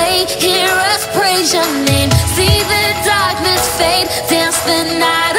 play, hear us praise your name, see the darkness fade, dance the night.